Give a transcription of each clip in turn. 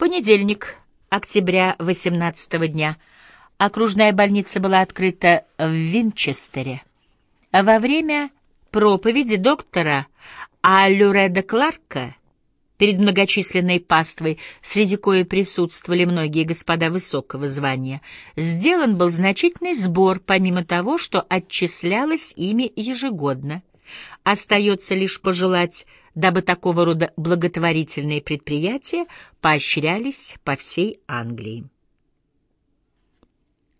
Понедельник, октября 18 дня. Окружная больница была открыта в Винчестере. Во время проповеди доктора Аллюреда Кларка перед многочисленной паствой, среди коей присутствовали многие господа высокого звания, сделан был значительный сбор, помимо того, что отчислялось ими ежегодно. Остается лишь пожелать, дабы такого рода благотворительные предприятия поощрялись по всей Англии.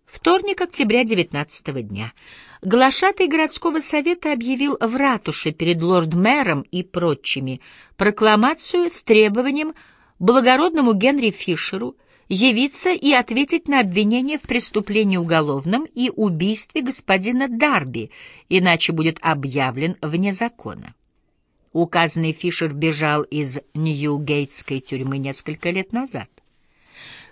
Вторник, октября 19 дня. Глашатый городского совета объявил в ратуше перед лорд-мэром и прочими прокламацию с требованием благородному Генри Фишеру явиться и ответить на обвинение в преступлении уголовном и убийстве господина Дарби, иначе будет объявлен вне закона. Указанный Фишер бежал из Ньюгейтской тюрьмы несколько лет назад.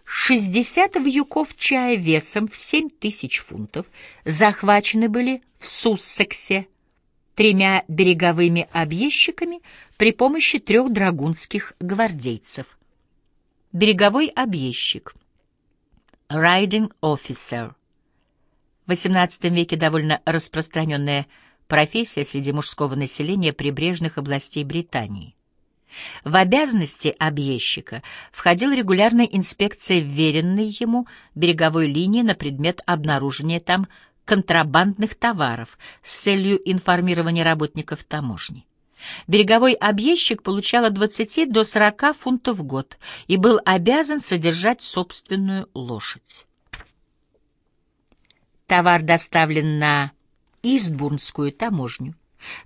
Шестьдесят вьюков чая весом в семь тысяч фунтов захвачены были в Суссексе тремя береговыми объездчиками при помощи трех драгунских гвардейцев. Береговой объездчик. Riding officer. В XVIII веке довольно распространенная профессия среди мужского населения прибрежных областей Британии. В обязанности объездчика входила регулярная инспекция вверенной ему береговой линии на предмет обнаружения там контрабандных товаров с целью информирования работников таможни. Береговой объездчик получал от 20 до 40 фунтов в год и был обязан содержать собственную лошадь. Товар доставлен на Истбурнскую таможню.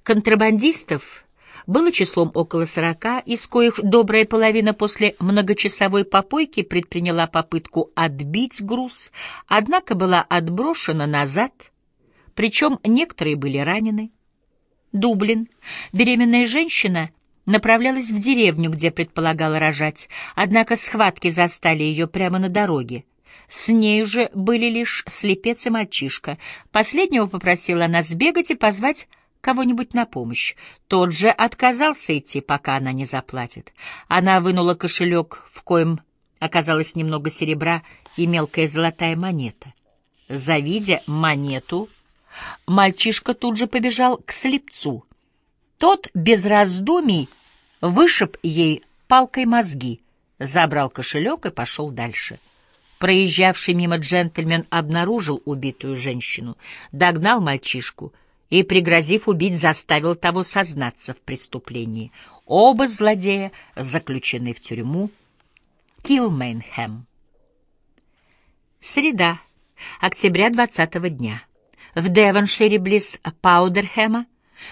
Контрабандистов было числом около сорока, из коих добрая половина после многочасовой попойки предприняла попытку отбить груз, однако была отброшена назад, причем некоторые были ранены. Дублин. Беременная женщина направлялась в деревню, где предполагала рожать, однако схватки застали ее прямо на дороге. С ней уже были лишь слепец и мальчишка. Последнего попросила она сбегать и позвать кого-нибудь на помощь. Тот же отказался идти, пока она не заплатит. Она вынула кошелек, в коем оказалось немного серебра и мелкая золотая монета. Завидя монету, Мальчишка тут же побежал к слепцу. Тот без раздумий вышиб ей палкой мозги, забрал кошелек и пошел дальше. Проезжавший мимо джентльмен обнаружил убитую женщину, догнал мальчишку и, пригрозив убить, заставил того сознаться в преступлении. Оба злодея заключены в тюрьму Килмейнхэм. Среда, октября двадцатого дня в Девоншире близ Паудерхэма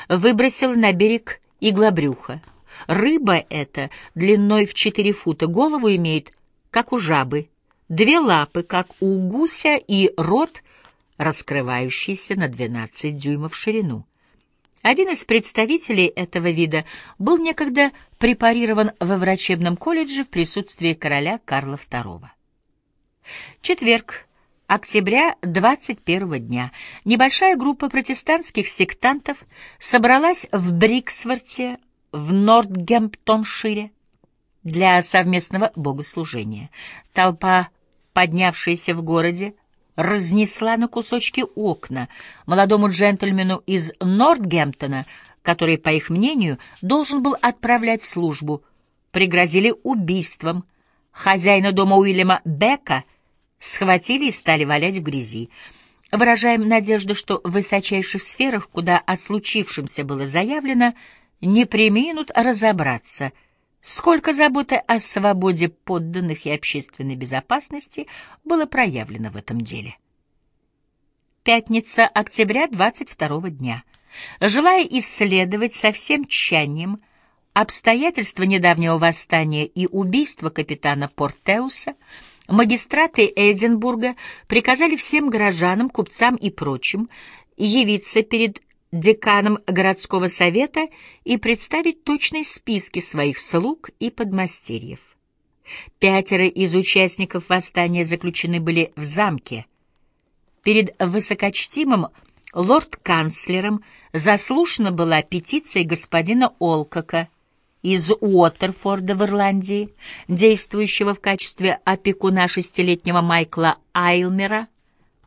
выбросил на берег иглобрюха. Рыба эта длиной в четыре фута, голову имеет, как у жабы, две лапы, как у гуся, и рот, раскрывающийся на 12 дюймов в ширину. Один из представителей этого вида был некогда препарирован во врачебном колледже в присутствии короля Карла II. Четверг, октября 21 дня небольшая группа протестантских сектантов собралась в Бриксворте в Нортгемптоншире для совместного богослужения. Толпа, поднявшаяся в городе, разнесла на кусочки окна молодому джентльмену из Нортгемптона, который, по их мнению, должен был отправлять службу, пригрозили убийством. Хозяина дома Уильяма Бека — схватили и стали валять в грязи. Выражаем надежду, что в высочайших сферах, куда о случившемся было заявлено, не приминут разобраться, сколько заботы о свободе подданных и общественной безопасности было проявлено в этом деле. Пятница, октября 22 дня. Желая исследовать со всем тщанием обстоятельства недавнего восстания и убийства капитана Портеуса, Магистраты Эдинбурга приказали всем горожанам, купцам и прочим явиться перед деканом городского совета и представить точные списки своих слуг и подмастерьев. Пятеро из участников восстания заключены были в замке. Перед высокочтимым лорд-канцлером заслушана была петиция господина Олкока, из Уотерфорда в Ирландии, действующего в качестве опекуна шестилетнего Майкла Айлмера,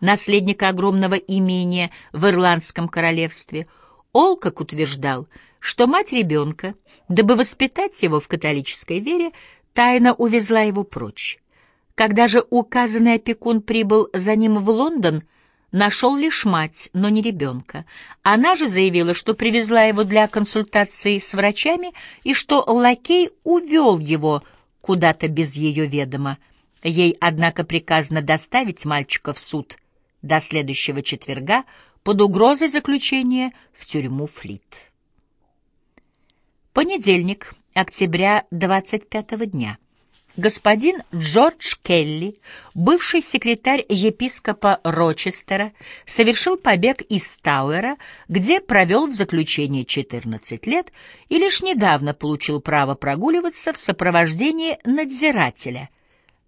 наследника огромного имения в Ирландском королевстве, Олкок утверждал, что мать ребенка, дабы воспитать его в католической вере, тайно увезла его прочь. Когда же указанный опекун прибыл за ним в Лондон, нашел лишь мать, но не ребенка. Она же заявила, что привезла его для консультации с врачами и что лакей увел его куда-то без ее ведома. Ей, однако, приказано доставить мальчика в суд до следующего четверга под угрозой заключения в тюрьму Флит. Понедельник, октября 25 дня. Господин Джордж Келли, бывший секретарь епископа Рочестера, совершил побег из Тауэра, где провел в заключении 14 лет и лишь недавно получил право прогуливаться в сопровождении надзирателя —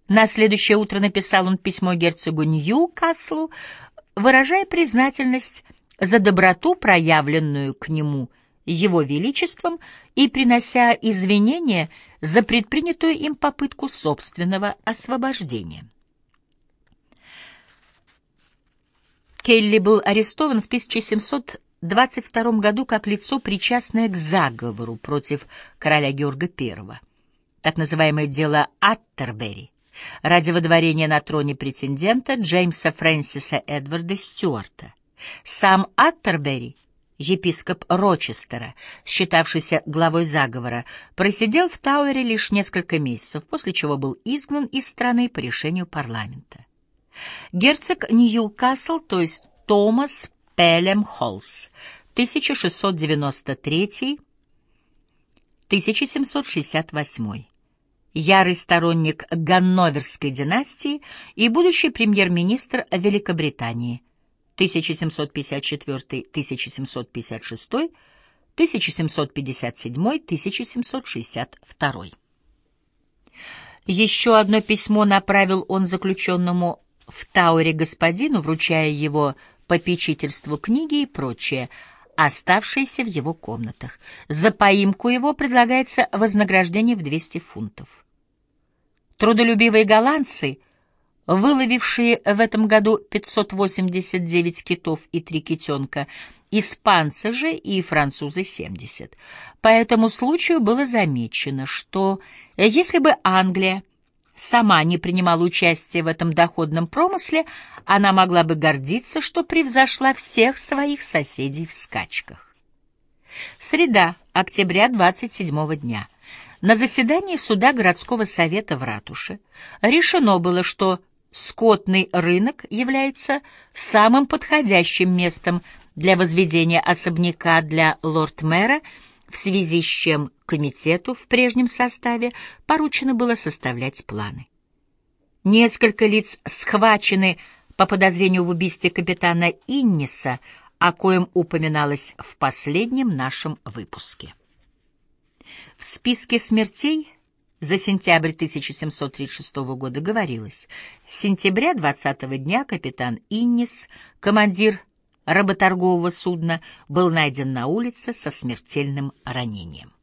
на следующее утро написал он письмо герцогу Ньюкаслу, выражая признательность за доброту, проявленную к нему его величеством, и принося извинения за предпринятую им попытку собственного освобождения. Келли был арестован в 1722 году как лицо, причастное к заговору против короля Георга I, так называемое дело Аттербери ради водворения на троне претендента Джеймса Фрэнсиса Эдварда Стюарта. Сам Аттербери, епископ Рочестера, считавшийся главой заговора, просидел в Тауэре лишь несколько месяцев, после чего был изгнан из страны по решению парламента. Герцог Ньюкасл, то есть Томас Пелем Холлс, 1663-1768 ярый сторонник Ганноверской династии и будущий премьер-министр Великобритании 1754-1756, 1757-1762. Еще одно письмо направил он заключенному в Тауре господину, вручая его попечительству книги и прочее, оставшиеся в его комнатах. За поимку его предлагается вознаграждение в 200 фунтов. Трудолюбивые голландцы, выловившие в этом году 589 китов и три китенка, испанцы же и французы 70. По этому случаю было замечено, что если бы Англия сама не принимала участие в этом доходном промысле, она могла бы гордиться, что превзошла всех своих соседей в скачках. Среда, октября 27 дня. На заседании суда городского совета в ратуше решено было, что скотный рынок является самым подходящим местом для возведения особняка для лорд-мэра, в связи с чем комитету в прежнем составе поручено было составлять планы. Несколько лиц схвачены по подозрению в убийстве капитана Инниса, о коем упоминалось в последнем нашем выпуске. В списке смертей за сентябрь 1736 года говорилось, с сентября 20 дня капитан Иннис, командир работоргового судна, был найден на улице со смертельным ранением.